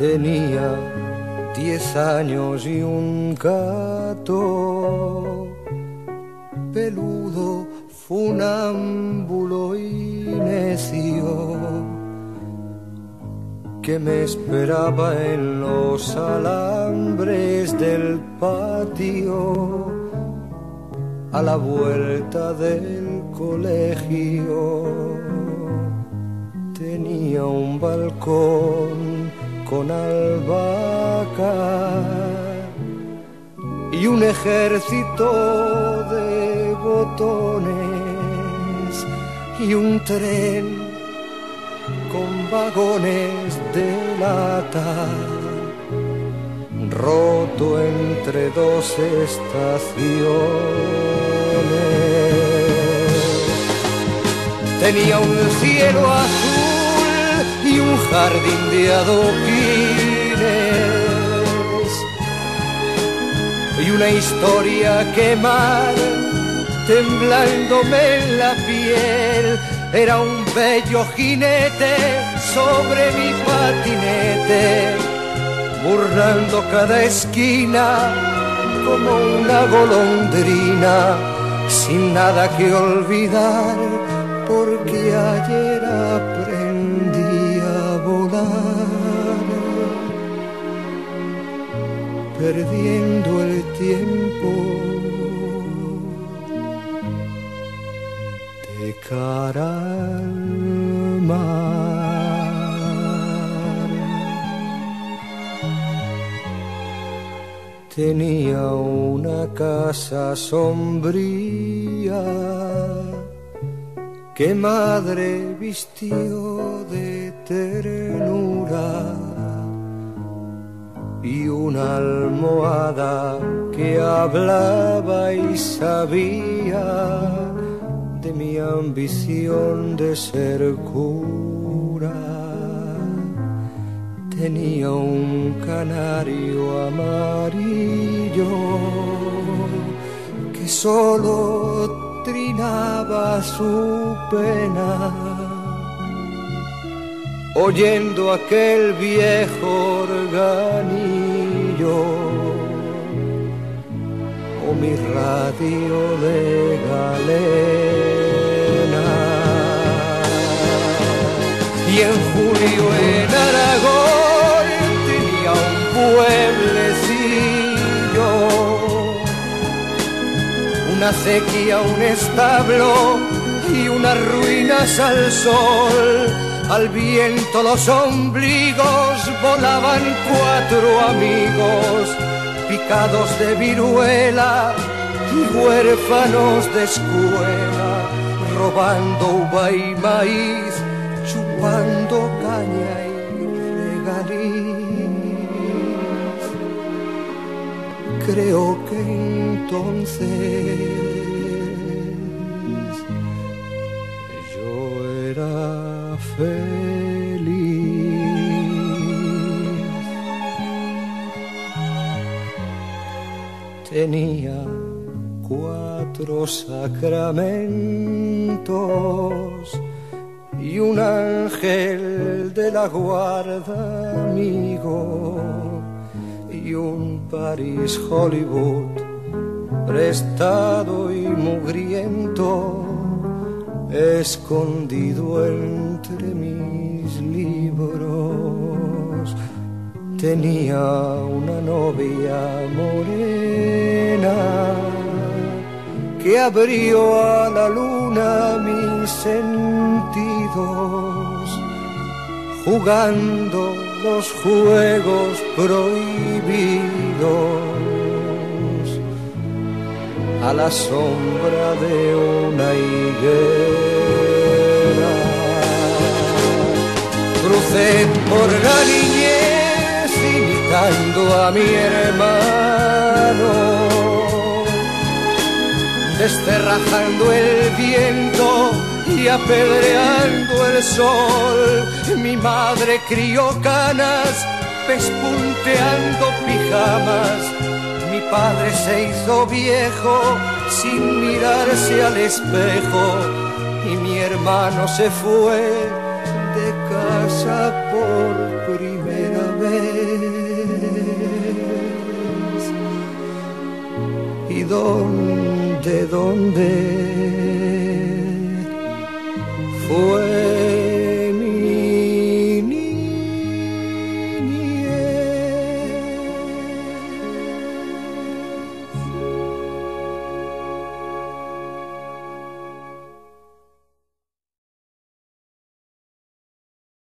Tenía diez años y un gato peludo, funámbulo y necio que me esperaba en los alambres del patio a la vuelta del colegio. Tenía un balcón con albahaca y un ejército de botones y un tren con vagones de lata, roto entre dos estaciones. Tenía un cielo azul jardín de adoquines. Y una historia quemar temblándome en la piel. Era un bello jinete sobre mi patinete, burlando cada esquina como una golondrina, sin nada que olvidar, porque ayer aprendí perdiendo el tiempo cara al mar. Tenía una casa sombría que madre vistió de ternura y una almohada que hablaba y sabía de mi ambición de ser cura. Tenía un canario amarillo que solo trinaba su pena, oyendo aquel viejo organillo mi radio de galena. Y en julio en Aragón tenía un pueblecillo, una sequía, un establo y unas ruinas al sol. Al viento los ombligos volaban cuatro amigos picados de viruela y huérfanos de escuela, robando uva y maíz, chupando caña y regaliz. Creo que entonces feliz. tenía cuatro sacramentos y un ángel de la guarda amigo y un París Hollywood prestado y mugriento escondido entre mis libros tenía una novia morena que abrió a la luna mis sentidos, jugando los juegos prohibidos a la sombra de una higuera. Por la niñez a mi hermano, desterrajando el viento y apedreando el sol. Mi madre crió canas, pespunteando pijamas. Mi padre se hizo viejo sin mirarse al espejo y mi hermano se fue casa por primera vez. ¿Y dónde, dónde fue?